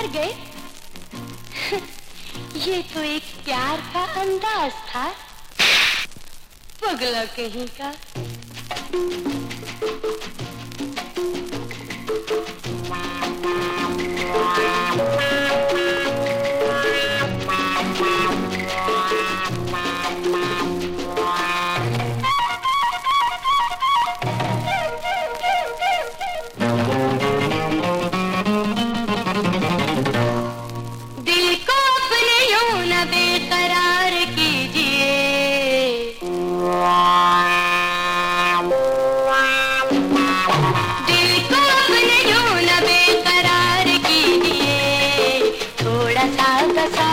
कर गए? ये तो एक प्यार का अंदाज था। पगला कहीं का। बेकरार कीजिए। दिल को अपने यूँ न बेकरार कीजिए। थोड़ा सा कसा